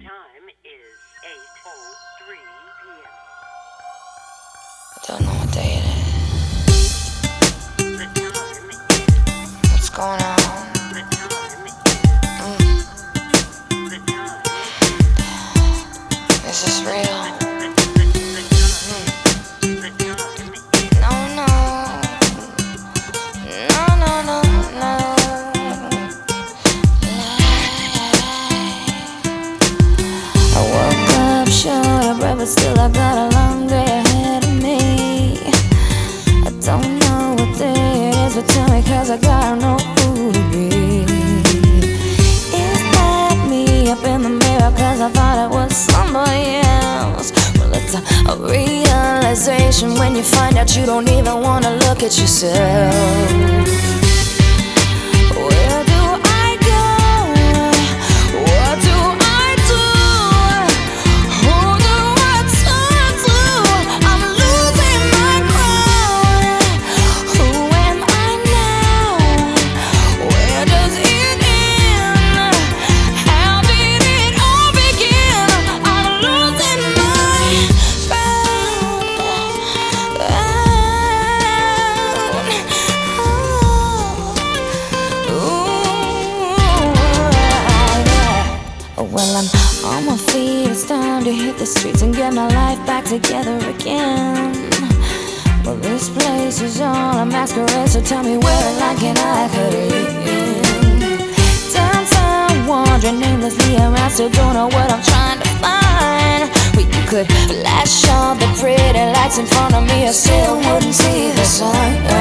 time is 8.03 p.m. Don't know what day it is. The time is, What's going on? is, Mm, is this real? Still I've got a long day ahead of me. I don't know what it is, but tell me, cause I gotta know who to be. Is that me up in the mirror? Cause I thought it was somebody else. Well, it's a, a realization when you find out you don't even wanna look at yourself. It's time to hit the streets and get my life back together again. Well, this place is all a masquerade, so tell me where and like can I cut in? Downtown, wandering aimlessly around, still don't know what I'm trying to find. Well, you could flash all the pretty lights in front of me, I still wouldn't see the sign.